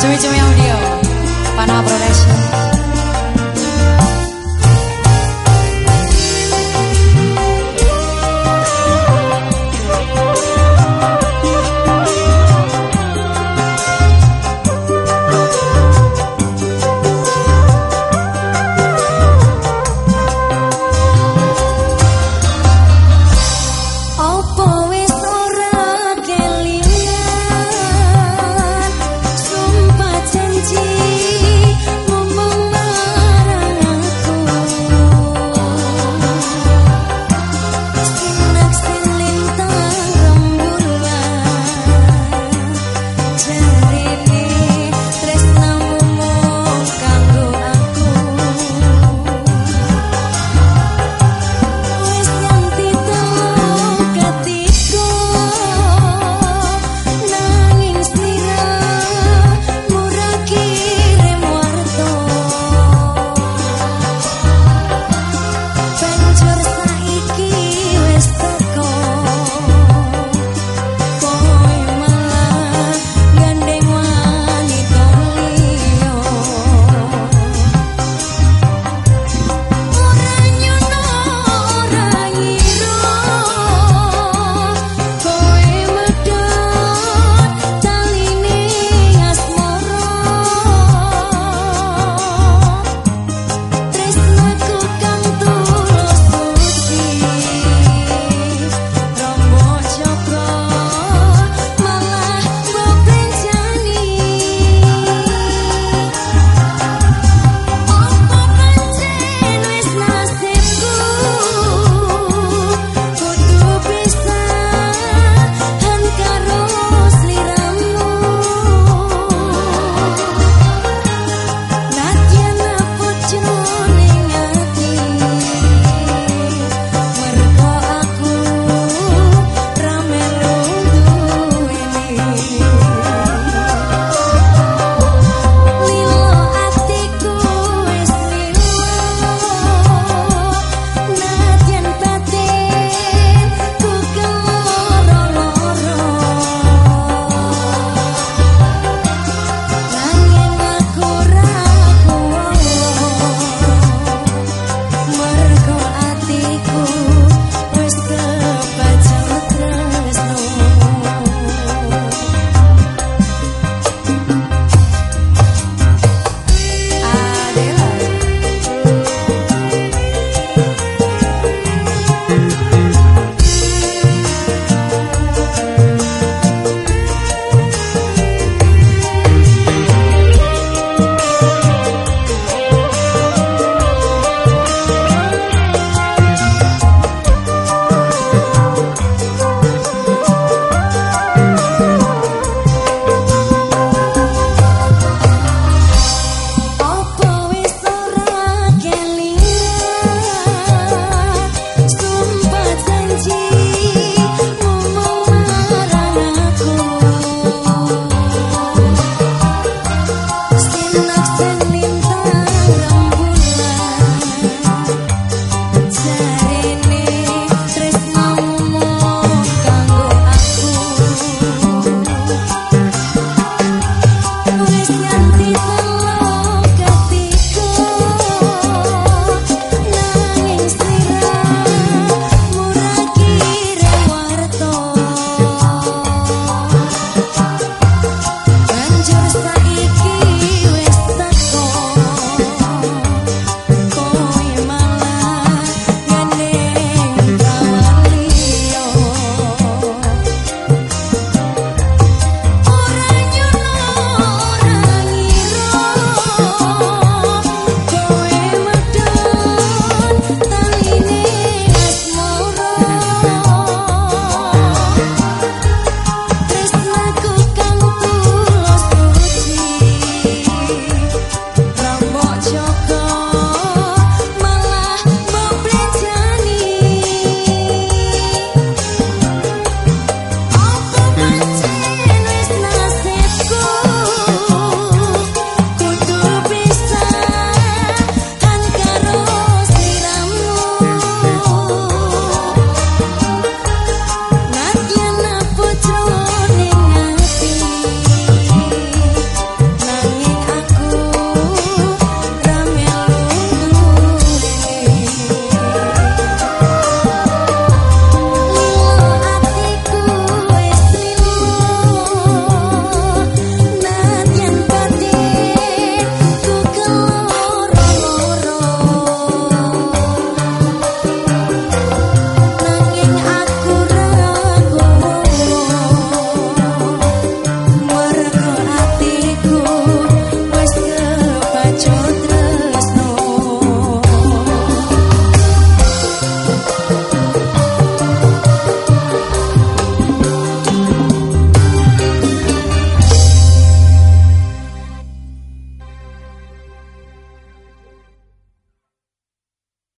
Cumi-cumi audio Panama Production